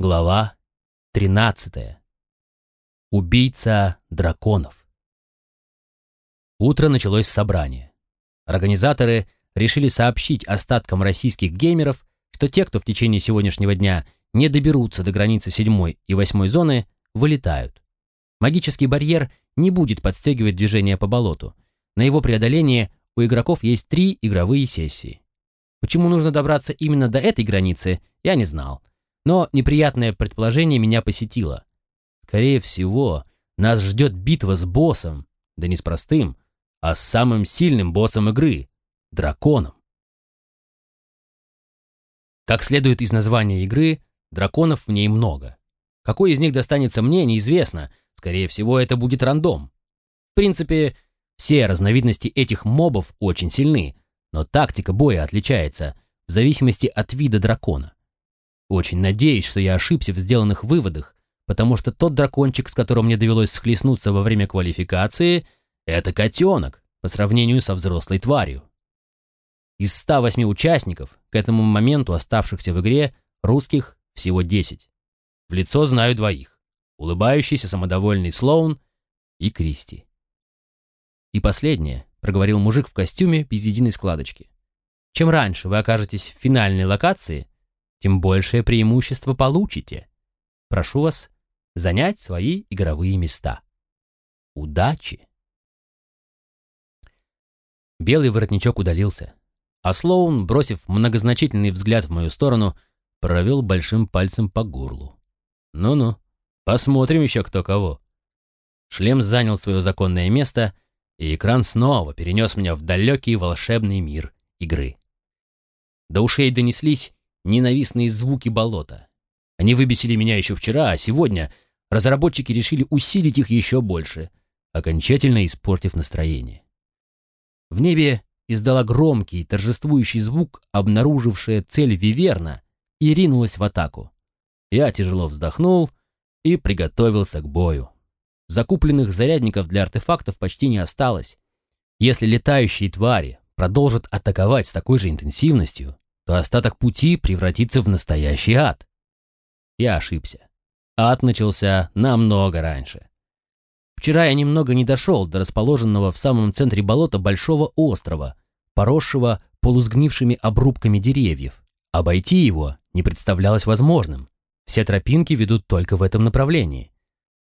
Глава 13. Убийца драконов. Утро началось с собрания. Организаторы решили сообщить остаткам российских геймеров, что те, кто в течение сегодняшнего дня не доберутся до границы 7 и 8 зоны, вылетают. Магический барьер не будет подстегивать движение по болоту. На его преодоление у игроков есть три игровые сессии. Почему нужно добраться именно до этой границы, я не знал. Но неприятное предположение меня посетило. Скорее всего, нас ждет битва с боссом, да не с простым, а с самым сильным боссом игры — драконом. Как следует из названия игры, драконов в ней много. Какой из них достанется мне, неизвестно. Скорее всего, это будет рандом. В принципе, все разновидности этих мобов очень сильны, но тактика боя отличается в зависимости от вида дракона. Очень надеюсь, что я ошибся в сделанных выводах, потому что тот дракончик, с которым мне довелось схлестнуться во время квалификации, это котенок по сравнению со взрослой тварью. Из 108 участников, к этому моменту оставшихся в игре, русских всего 10. В лицо знаю двоих. Улыбающийся самодовольный Слоун и Кристи. И последнее, проговорил мужик в костюме без единой складочки. Чем раньше вы окажетесь в финальной локации, тем большее преимущество получите. Прошу вас занять свои игровые места. Удачи! Белый воротничок удалился, а Слоун, бросив многозначительный взгляд в мою сторону, провел большим пальцем по горлу. «Ну-ну, посмотрим еще кто кого». Шлем занял свое законное место — и экран снова перенес меня в далекий волшебный мир игры. До ушей донеслись ненавистные звуки болота. Они выбесили меня еще вчера, а сегодня разработчики решили усилить их еще больше, окончательно испортив настроение. В небе издала громкий, торжествующий звук, обнаружившая цель Виверна, и ринулась в атаку. Я тяжело вздохнул и приготовился к бою. Закупленных зарядников для артефактов почти не осталось. Если летающие твари продолжат атаковать с такой же интенсивностью, то остаток пути превратится в настоящий ад. Я ошибся. Ад начался намного раньше. Вчера я немного не дошел до расположенного в самом центре болота большого острова, поросшего полусгнившими обрубками деревьев. Обойти его не представлялось возможным. Все тропинки ведут только в этом направлении.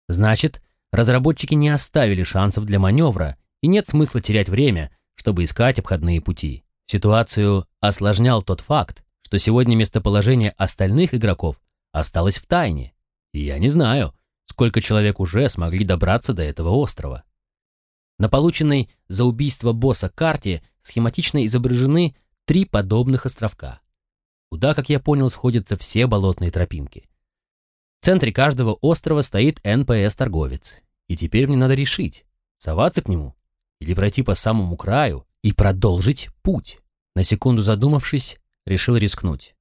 Значит, разработчики не оставили шансов для маневра, и нет смысла терять время, чтобы искать обходные пути. Ситуацию осложнял тот факт, что сегодня местоположение остальных игроков осталось в тайне, и я не знаю, сколько человек уже смогли добраться до этого острова. На полученной за убийство босса карте схематично изображены три подобных островка, куда, как я понял, сходятся все болотные тропинки. В центре каждого острова стоит НПС-торговец. И теперь мне надо решить, соваться к нему или пройти по самому краю и продолжить путь. На секунду задумавшись, решил рискнуть.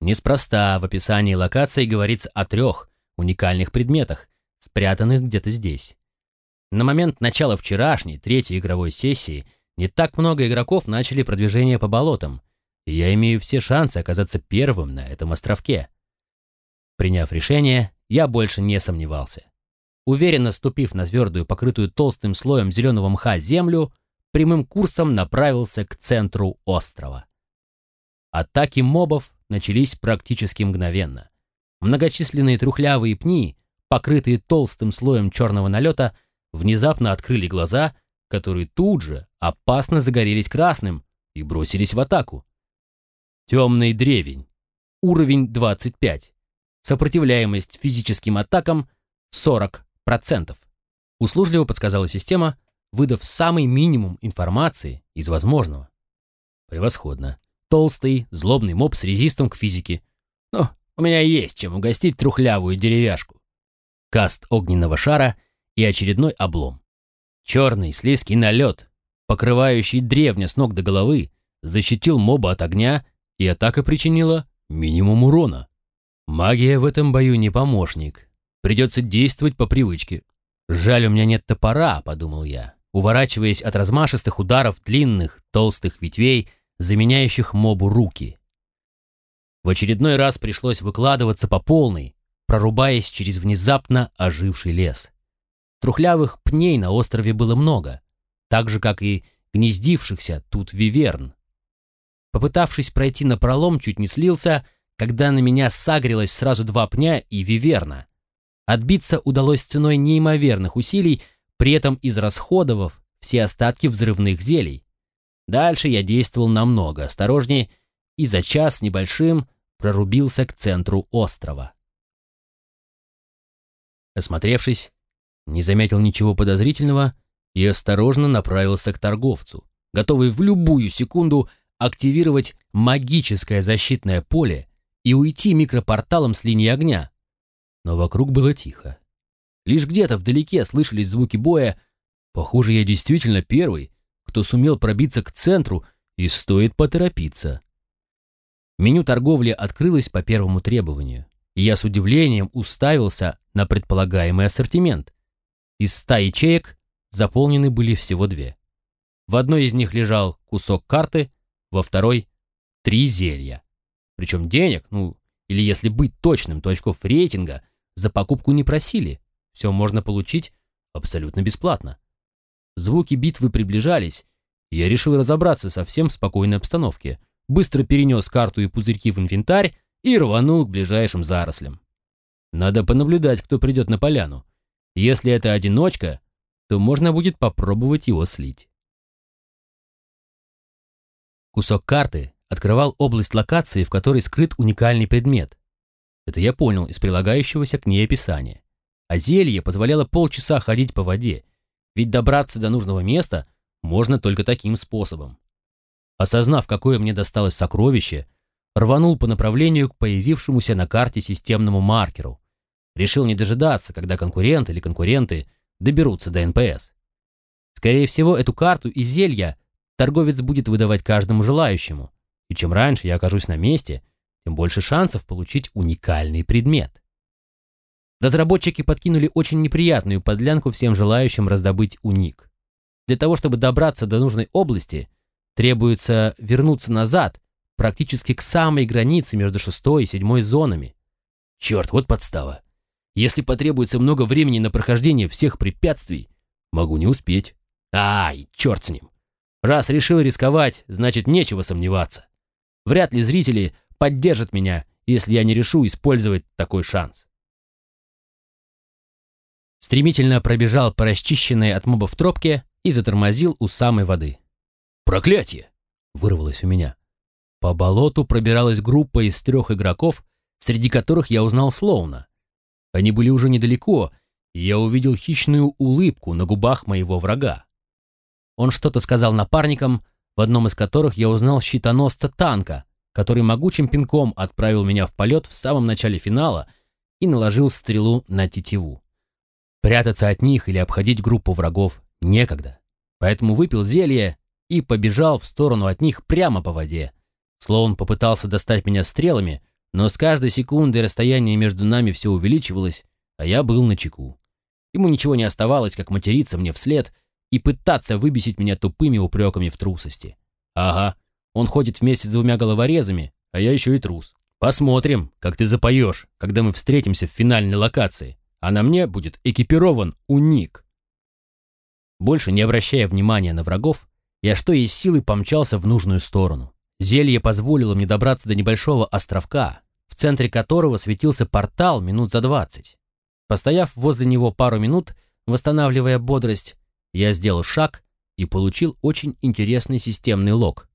Неспроста в описании локации говорится о трех уникальных предметах, спрятанных где-то здесь. На момент начала вчерашней, третьей игровой сессии, не так много игроков начали продвижение по болотам, и я имею все шансы оказаться первым на этом островке. Приняв решение, я больше не сомневался. Уверенно ступив на твердую, покрытую толстым слоем зеленого мха землю, прямым курсом направился к центру острова. Атаки мобов начались практически мгновенно. Многочисленные трухлявые пни, покрытые толстым слоем черного налета, внезапно открыли глаза, которые тут же опасно загорелись красным и бросились в атаку. Темный древень. Уровень 25. Сопротивляемость физическим атакам 40%. Услужливо подсказала система, выдав самый минимум информации из возможного. Превосходно. Толстый, злобный моб с резистом к физике. Но у меня есть чем угостить трухлявую деревяшку. Каст огненного шара и очередной облом. Черный слизкий налет, покрывающий древня с ног до головы, защитил моба от огня, и атака причинила минимум урона. Магия в этом бою не помощник. Придется действовать по привычке. Жаль, у меня нет топора, подумал я, уворачиваясь от размашистых ударов длинных, толстых ветвей, заменяющих мобу руки. В очередной раз пришлось выкладываться по полной, прорубаясь через внезапно оживший лес. Трухлявых пней на острове было много, так же, как и гнездившихся тут виверн. Попытавшись пройти на пролом, чуть не слился, когда на меня сагрилось сразу два пня и виверна. Отбиться удалось ценой неимоверных усилий, при этом израсходовав все остатки взрывных зелий. Дальше я действовал намного осторожнее и за час небольшим прорубился к центру острова. Осмотревшись, не заметил ничего подозрительного и осторожно направился к торговцу, готовый в любую секунду активировать магическое защитное поле и уйти микропорталом с линии огня. Но вокруг было тихо. Лишь где-то вдалеке слышались звуки боя. Похоже, я действительно первый, кто сумел пробиться к центру, и стоит поторопиться. Меню торговли открылось по первому требованию, и я с удивлением уставился на предполагаемый ассортимент. Из ста ячеек заполнены были всего две. В одной из них лежал кусок карты, во второй — три зелья. Причем денег, ну, или если быть точным, то очков рейтинга за покупку не просили. Все можно получить абсолютно бесплатно. Звуки битвы приближались, и я решил разобраться совсем в спокойной обстановке. Быстро перенес карту и пузырьки в инвентарь и рванул к ближайшим зарослям. Надо понаблюдать, кто придет на поляну. Если это одиночка, то можно будет попробовать его слить. Кусок карты открывал область локации, в которой скрыт уникальный предмет. Это я понял из прилагающегося к ней описания. А зелье позволяло полчаса ходить по воде, ведь добраться до нужного места можно только таким способом. Осознав, какое мне досталось сокровище, рванул по направлению к появившемуся на карте системному маркеру. Решил не дожидаться, когда конкурент или конкуренты доберутся до НПС. Скорее всего, эту карту и зелья торговец будет выдавать каждому желающему, и чем раньше я окажусь на месте, тем больше шансов получить уникальный предмет. Разработчики подкинули очень неприятную подлянку всем желающим раздобыть уник. Для того, чтобы добраться до нужной области, требуется вернуться назад, практически к самой границе между шестой и седьмой зонами. Черт, вот подстава. Если потребуется много времени на прохождение всех препятствий, могу не успеть. Ай, черт с ним. Раз решил рисковать, значит нечего сомневаться. Вряд ли зрители поддержат меня, если я не решу использовать такой шанс. Стремительно пробежал по расчищенной от мобов тропке и затормозил у самой воды. «Проклятие!» — вырвалось у меня. По болоту пробиралась группа из трех игроков, среди которых я узнал Слоуна. Они были уже недалеко, и я увидел хищную улыбку на губах моего врага. Он что-то сказал напарникам, в одном из которых я узнал щитоносца танка, который могучим пинком отправил меня в полет в самом начале финала и наложил стрелу на тетиву. Прятаться от них или обходить группу врагов некогда. Поэтому выпил зелье и побежал в сторону от них прямо по воде. Слоун попытался достать меня стрелами, но с каждой секундой расстояние между нами все увеличивалось, а я был на чеку. Ему ничего не оставалось, как материться мне вслед — и пытаться выбесить меня тупыми упреками в трусости. Ага, он ходит вместе с двумя головорезами, а я еще и трус. Посмотрим, как ты запоешь, когда мы встретимся в финальной локации, а на мне будет экипирован уник. Больше не обращая внимания на врагов, я что из силы помчался в нужную сторону. Зелье позволило мне добраться до небольшого островка, в центре которого светился портал минут за двадцать. Постояв возле него пару минут, восстанавливая бодрость, я сделал шаг и получил очень интересный системный лог.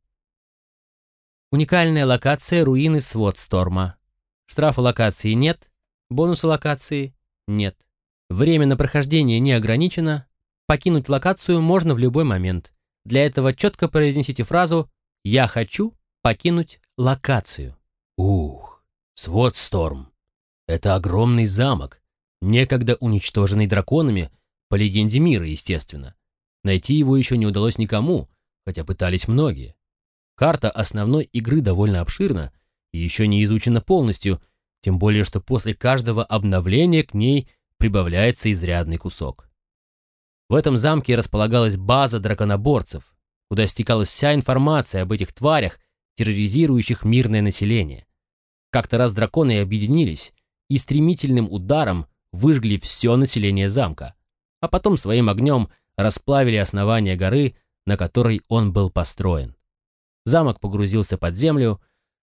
Уникальная локация руины свод Сторма. Штрафа локации нет, бонуса локации нет. Время на прохождение не ограничено, покинуть локацию можно в любой момент. Для этого четко произнесите фразу «Я хочу покинуть локацию». Ух, свод Сторм. Это огромный замок, некогда уничтоженный драконами, по легенде мира, естественно. Найти его еще не удалось никому, хотя пытались многие. Карта основной игры довольно обширна и еще не изучена полностью, тем более что после каждого обновления к ней прибавляется изрядный кусок. В этом замке располагалась база драконоборцев, куда стекалась вся информация об этих тварях, терроризирующих мирное население. Как-то раз драконы объединились и стремительным ударом выжгли все население замка, а потом своим огнем расплавили основание горы, на которой он был построен. Замок погрузился под землю,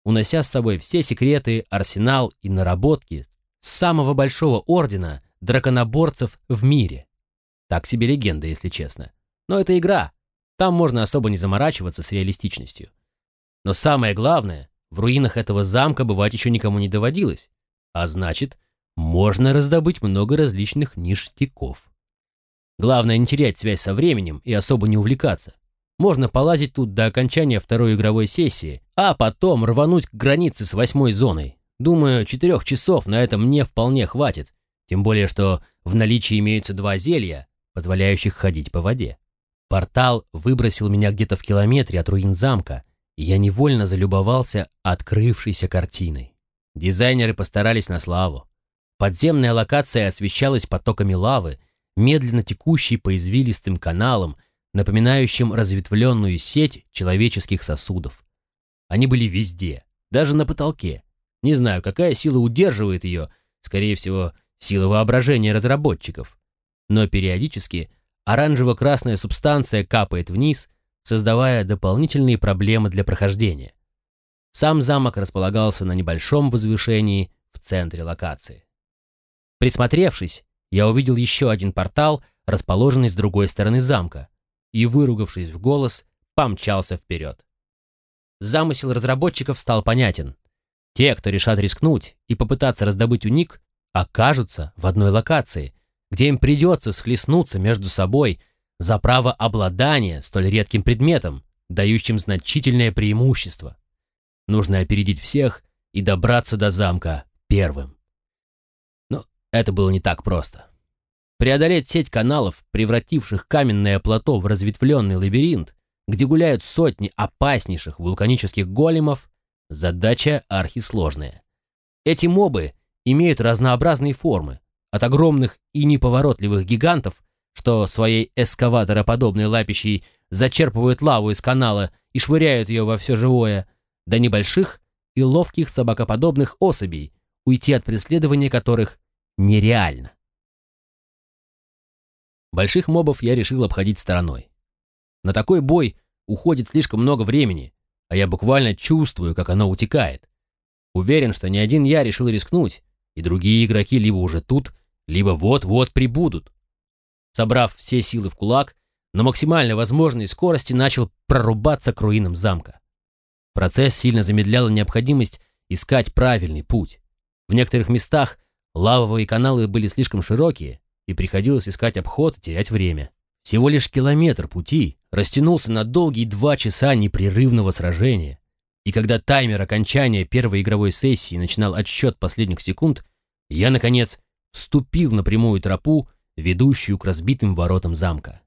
унося с собой все секреты, арсенал и наработки самого большого ордена драконоборцев в мире. Так себе легенда, если честно. Но это игра. Там можно особо не заморачиваться с реалистичностью. Но самое главное, в руинах этого замка бывать еще никому не доводилось. А значит, можно раздобыть много различных ништяков. Главное не терять связь со временем и особо не увлекаться. Можно полазить тут до окончания второй игровой сессии, а потом рвануть к границе с восьмой зоной. Думаю, четырех часов на этом мне вполне хватит, тем более что в наличии имеются два зелья, позволяющих ходить по воде. Портал выбросил меня где-то в километре от руин замка, и я невольно залюбовался открывшейся картиной. Дизайнеры постарались на славу. Подземная локация освещалась потоками лавы, медленно текущей по извилистым каналам, напоминающим разветвленную сеть человеческих сосудов. Они были везде, даже на потолке. Не знаю, какая сила удерживает ее, скорее всего, сила воображения разработчиков но периодически оранжево-красная субстанция капает вниз, создавая дополнительные проблемы для прохождения. Сам замок располагался на небольшом возвышении в центре локации. Присмотревшись, я увидел еще один портал, расположенный с другой стороны замка, и, выругавшись в голос, помчался вперед. Замысел разработчиков стал понятен. Те, кто решат рискнуть и попытаться раздобыть уник, окажутся в одной локации, где им придется схлестнуться между собой за право обладания столь редким предметом, дающим значительное преимущество. Нужно опередить всех и добраться до замка первым. Но это было не так просто. Преодолеть сеть каналов, превративших каменное плато в разветвленный лабиринт, где гуляют сотни опаснейших вулканических големов, задача архисложная. Эти мобы имеют разнообразные формы, от огромных и неповоротливых гигантов, что своей эскаватороподобной лапищей зачерпывают лаву из канала и швыряют ее во все живое, до небольших и ловких собакоподобных особей, уйти от преследования которых нереально. Больших мобов я решил обходить стороной. На такой бой уходит слишком много времени, а я буквально чувствую, как оно утекает. Уверен, что не один я решил рискнуть, и другие игроки либо уже тут, либо вот-вот прибудут. Собрав все силы в кулак, на максимально возможной скорости начал прорубаться к руинам замка. Процесс сильно замедляла необходимость искать правильный путь. В некоторых местах лавовые каналы были слишком широкие, и приходилось искать обход и терять время. Всего лишь километр пути растянулся на долгие два часа непрерывного сражения. И когда таймер окончания первой игровой сессии начинал отсчет последних секунд, я, наконец, вступил на прямую тропу, ведущую к разбитым воротам замка.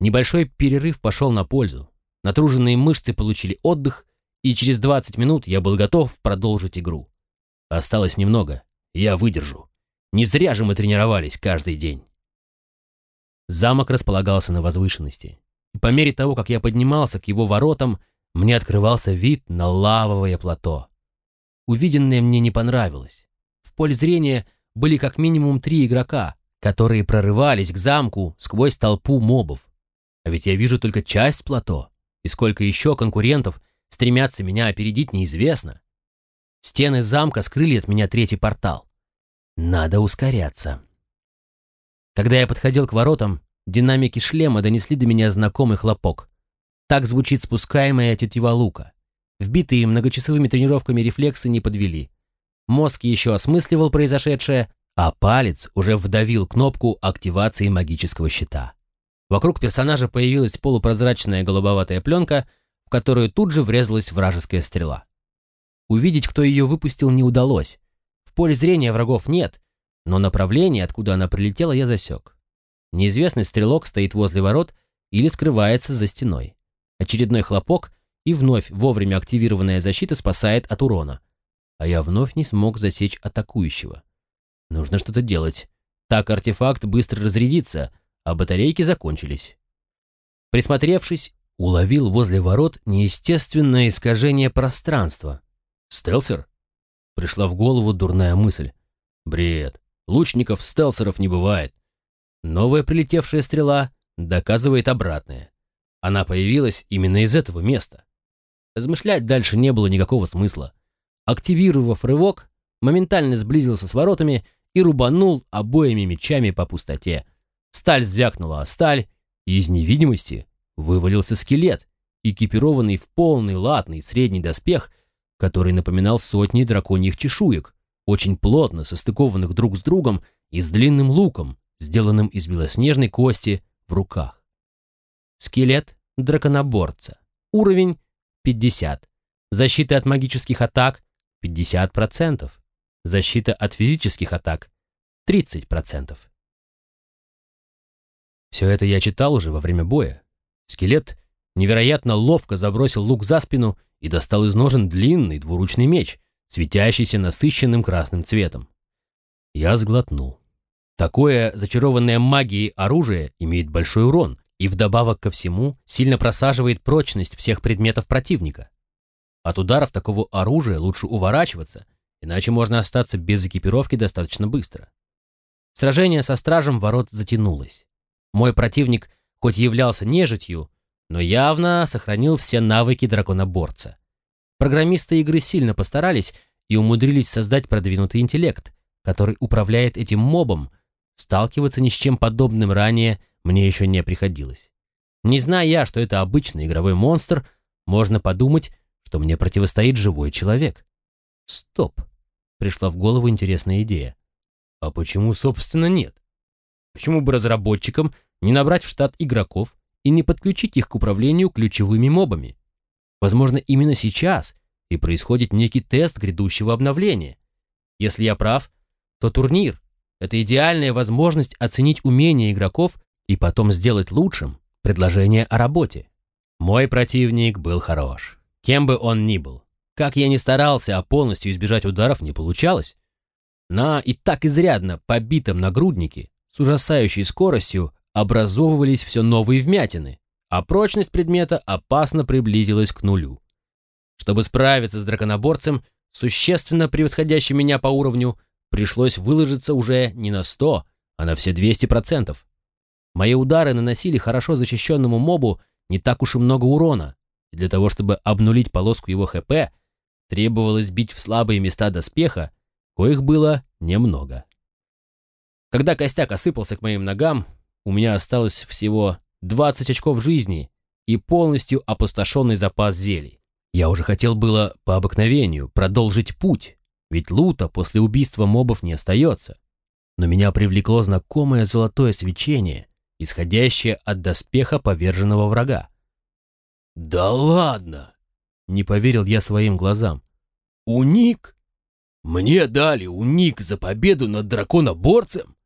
Небольшой перерыв пошел на пользу. Натруженные мышцы получили отдых, и через 20 минут я был готов продолжить игру. Осталось немного, я выдержу. Не зря же мы тренировались каждый день. Замок располагался на возвышенности. И по мере того, как я поднимался к его воротам, мне открывался вид на лавовое плато. Увиденное мне не понравилось. В поле зрения были как минимум три игрока, которые прорывались к замку сквозь толпу мобов. А ведь я вижу только часть плато, и сколько еще конкурентов стремятся меня опередить, неизвестно. Стены замка скрыли от меня третий портал. Надо ускоряться. Когда я подходил к воротам, динамики шлема донесли до меня знакомый хлопок. Так звучит спускаемая тетива лука. Вбитые многочасовыми тренировками рефлексы не подвели. Мозг еще осмысливал произошедшее, а палец уже вдавил кнопку активации магического щита. Вокруг персонажа появилась полупрозрачная голубоватая пленка, в которую тут же врезалась вражеская стрела. Увидеть, кто ее выпустил, не удалось. В поле зрения врагов нет, но направление, откуда она прилетела, я засек. Неизвестный стрелок стоит возле ворот или скрывается за стеной. Очередной хлопок, и вновь вовремя активированная защита спасает от урона а я вновь не смог засечь атакующего. Нужно что-то делать. Так артефакт быстро разрядится, а батарейки закончились. Присмотревшись, уловил возле ворот неестественное искажение пространства. Стелсер? Пришла в голову дурная мысль. Бред. Лучников-стелсеров не бывает. Новая прилетевшая стрела доказывает обратное. Она появилась именно из этого места. Размышлять дальше не было никакого смысла. Активировав рывок, моментально сблизился с воротами и рубанул обоими мечами по пустоте. Сталь звякнула о сталь, и из невидимости вывалился скелет, экипированный в полный латный средний доспех, который напоминал сотни драконьих чешуек, очень плотно состыкованных друг с другом и с длинным луком, сделанным из белоснежной кости в руках. Скелет драконоборца. Уровень 50. Защита от магических атак 50%. Защита от физических атак 30%. Все это я читал уже во время боя. Скелет невероятно ловко забросил лук за спину и достал из ножен длинный двуручный меч, светящийся насыщенным красным цветом. Я сглотнул. Такое зачарованное магией оружие имеет большой урон и вдобавок ко всему сильно просаживает прочность всех предметов противника. От ударов такого оружия лучше уворачиваться, иначе можно остаться без экипировки достаточно быстро. Сражение со стражем ворот затянулось. Мой противник хоть являлся нежитью, но явно сохранил все навыки драконоборца. Программисты игры сильно постарались и умудрились создать продвинутый интеллект, который управляет этим мобом. Сталкиваться ни с чем подобным ранее мне еще не приходилось. Не зная я, что это обычный игровой монстр, можно подумать, что мне противостоит живой человек. Стоп. Пришла в голову интересная идея. А почему, собственно, нет? Почему бы разработчикам не набрать в штат игроков и не подключить их к управлению ключевыми мобами? Возможно, именно сейчас и происходит некий тест грядущего обновления. Если я прав, то турнир — это идеальная возможность оценить умения игроков и потом сделать лучшим предложение о работе. Мой противник был хорош, кем бы он ни был. Как я ни старался, а полностью избежать ударов не получалось. На и так изрядно побитом нагруднике с ужасающей скоростью образовывались все новые вмятины, а прочность предмета опасно приблизилась к нулю. Чтобы справиться с драконоборцем, существенно превосходящим меня по уровню, пришлось выложиться уже не на 100, а на все 200%. Мои удары наносили хорошо защищенному мобу не так уж и много урона, и для того, чтобы обнулить полоску его ХП, требовалось бить в слабые места доспеха, коих было немного. Когда костяк осыпался к моим ногам, у меня осталось всего 20 очков жизни и полностью опустошенный запас зелий. Я уже хотел было по обыкновению продолжить путь, ведь лута после убийства мобов не остается. Но меня привлекло знакомое золотое свечение, исходящее от доспеха поверженного врага. «Да ладно!» — не поверил я своим глазам. «Уник? Мне дали уник за победу над драконоборцем?»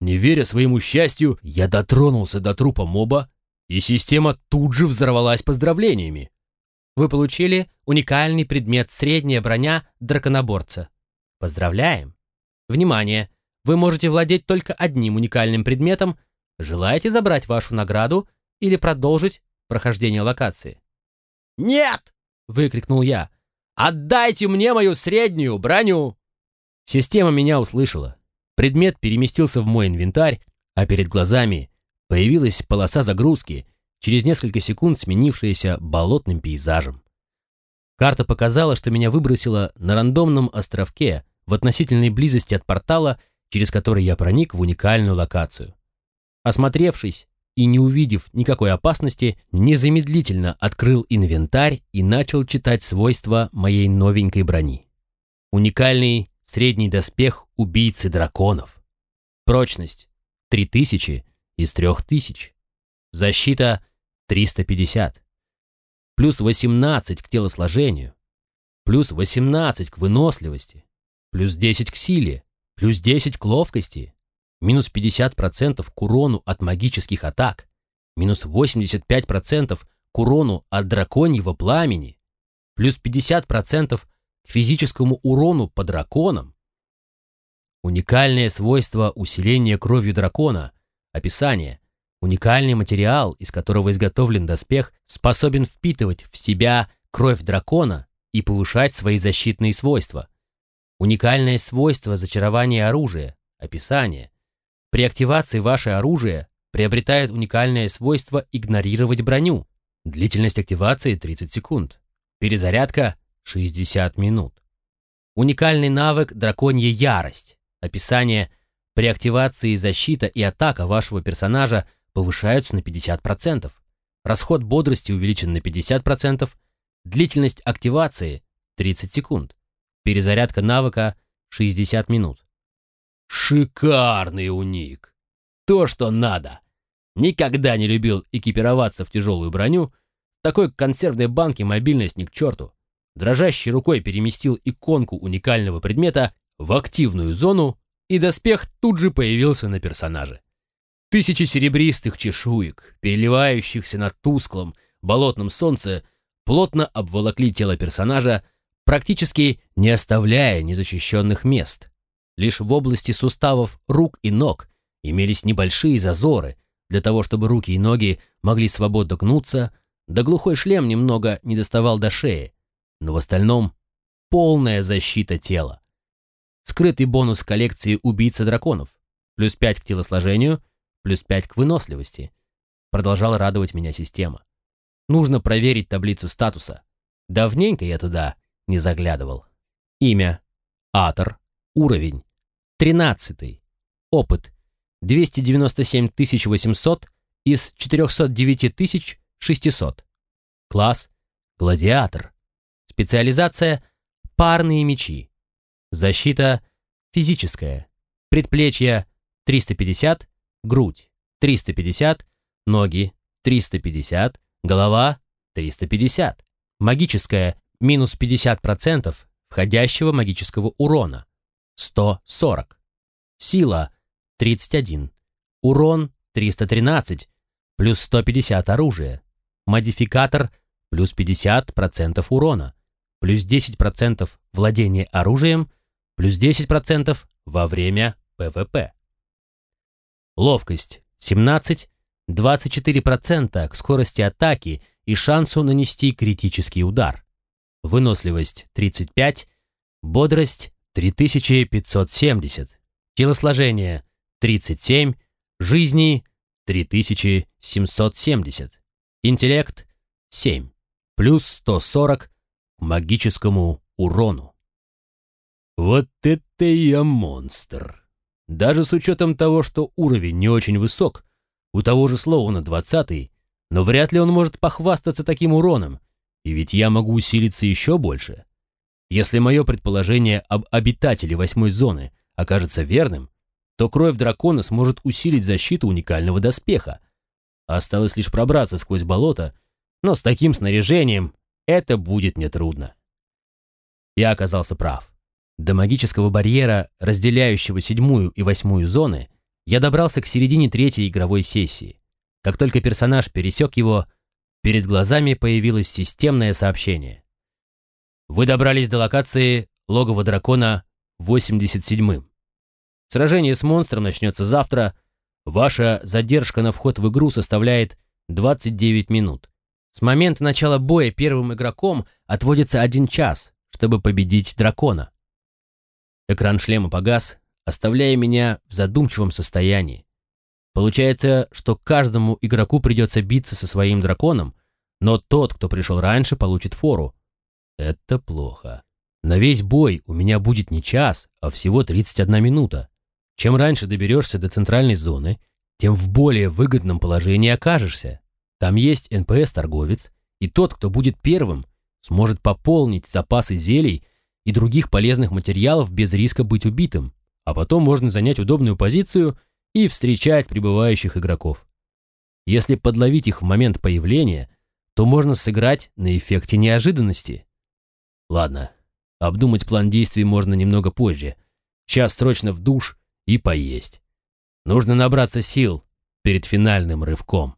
Не веря своему счастью, я дотронулся до трупа моба, и система тут же взорвалась поздравлениями. Вы получили уникальный предмет средняя броня драконоборца. Поздравляем! Внимание! Вы можете владеть только одним уникальным предметом. Желаете забрать вашу награду или продолжить прохождение локации? «Нет!» — выкрикнул я. «Отдайте мне мою среднюю броню!» Система меня услышала. Предмет переместился в мой инвентарь, а перед глазами появилась полоса загрузки, через несколько секунд сменившаяся болотным пейзажем. Карта показала, что меня выбросило на рандомном островке в относительной близости от портала, через который я проник в уникальную локацию. Осмотревшись и не увидев никакой опасности, незамедлительно открыл инвентарь и начал читать свойства моей новенькой брони. Уникальный Средний доспех убийцы драконов. Прочность 3000 из 3000. Защита 350. Плюс 18 к телосложению. Плюс 18 к выносливости. Плюс 10 к силе. Плюс 10 к ловкости. Минус 50% к урону от магических атак. Минус 85% к урону от драконьего пламени. Плюс 50% к физическому урону по драконам. Уникальное свойство усиления кровью дракона. Описание. Уникальный материал, из которого изготовлен доспех, способен впитывать в себя кровь дракона и повышать свои защитные свойства. Уникальное свойство зачарования оружия. Описание. При активации ваше оружие приобретает уникальное свойство игнорировать броню. Длительность активации 30 секунд. Перезарядка 60 минут. Уникальный навык «Драконья ярость». Описание. При активации защита и атака вашего персонажа повышаются на 50%. Расход бодрости увеличен на 50%. Длительность активации 30 секунд. Перезарядка навыка 60 минут. Шикарный уник! То, что надо! Никогда не любил экипироваться в тяжелую броню. Такой консервной банке мобильность ни к черту. Дрожащей рукой переместил иконку уникального предмета в активную зону, и доспех тут же появился на персонаже. Тысячи серебристых чешуек, переливающихся на тусклом, болотном солнце, плотно обволокли тело персонажа, практически не оставляя незащищенных мест. Лишь в области суставов рук и ног имелись небольшие зазоры для того, чтобы руки и ноги могли свободно гнуться, да глухой шлем немного не доставал до шеи, но в остальном полная защита тела. Скрытый бонус коллекции «Убийца драконов» плюс 5 к телосложению, плюс 5 к выносливости. Продолжала радовать меня система. Нужно проверить таблицу статуса. Давненько я туда не заглядывал. Имя. Атор. Уровень. 13. Опыт. 297 800 из 409 600. Класс. Гладиатор. Специализация. Парные мечи. Защита. Физическая. Предплечья. 350. Грудь. 350. Ноги. 350. Голова. 350. Магическая минус 50% входящего магического урона, 140. Сила 31. Урон 313, плюс 150 оружия. Модификатор плюс 50% урона, плюс 10% владения оружием, плюс 10% во время ПВП. Ловкость 17, 24% к скорости атаки и шансу нанести критический удар выносливость 35, бодрость 3570, телосложение 37, жизни 3770, интеллект 7, плюс 140 к магическому урону. Вот это я монстр! Даже с учетом того, что уровень не очень высок, у того же Слоуна 20 но вряд ли он может похвастаться таким уроном, и ведь я могу усилиться еще больше. Если мое предположение об обитателе восьмой зоны окажется верным, то кровь дракона сможет усилить защиту уникального доспеха. Осталось лишь пробраться сквозь болото, но с таким снаряжением это будет нетрудно. Я оказался прав. До магического барьера, разделяющего седьмую и восьмую зоны, я добрался к середине третьей игровой сессии. Как только персонаж пересек его, Перед глазами появилось системное сообщение. Вы добрались до локации логово дракона 87-м. Сражение с монстром начнется завтра. Ваша задержка на вход в игру составляет 29 минут. С момента начала боя первым игроком отводится один час, чтобы победить дракона. Экран шлема погас, оставляя меня в задумчивом состоянии. Получается, что каждому игроку придется биться со своим драконом, но тот, кто пришел раньше, получит фору. Это плохо. На весь бой у меня будет не час, а всего 31 минута. Чем раньше доберешься до центральной зоны, тем в более выгодном положении окажешься. Там есть НПС-торговец, и тот, кто будет первым, сможет пополнить запасы зелий и других полезных материалов без риска быть убитым, а потом можно занять удобную позицию – и встречать прибывающих игроков. Если подловить их в момент появления, то можно сыграть на эффекте неожиданности. Ладно, обдумать план действий можно немного позже. Сейчас срочно в душ и поесть. Нужно набраться сил перед финальным рывком.